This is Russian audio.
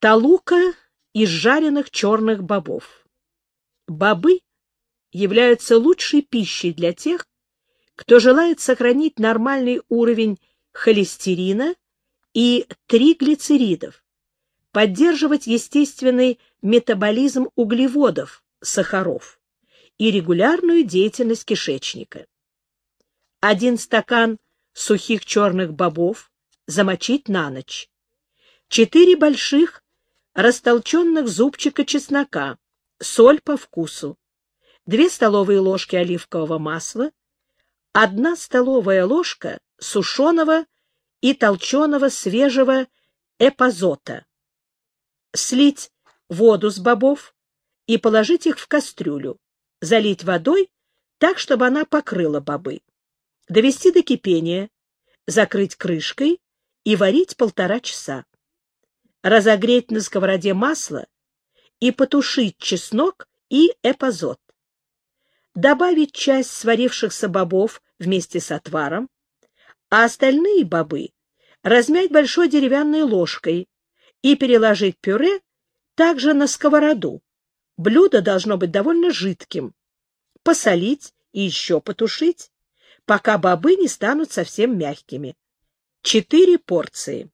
Талука из жареных черных бобов. Бобы являются лучшей пищей для тех, кто желает сохранить нормальный уровень холестерина и триглицеридов, поддерживать естественный метаболизм углеводов, сахаров и регулярную деятельность кишечника. Один стакан сухих черных бобов замочить на ночь. Четыре больших растолченных зубчика чеснока, соль по вкусу, две столовые ложки оливкового масла, одна столовая ложка сушеного и толченого свежего эпазота. Слить воду с бобов и положить их в кастрюлю, залить водой так, чтобы она покрыла бобы. Довести до кипения, закрыть крышкой и варить полтора часа разогреть на сковороде масло и потушить чеснок и эпазот. Добавить часть сварившихся бобов вместе с отваром, а остальные бобы размять большой деревянной ложкой и переложить пюре также на сковороду. Блюдо должно быть довольно жидким. Посолить и еще потушить, пока бобы не станут совсем мягкими. Четыре порции.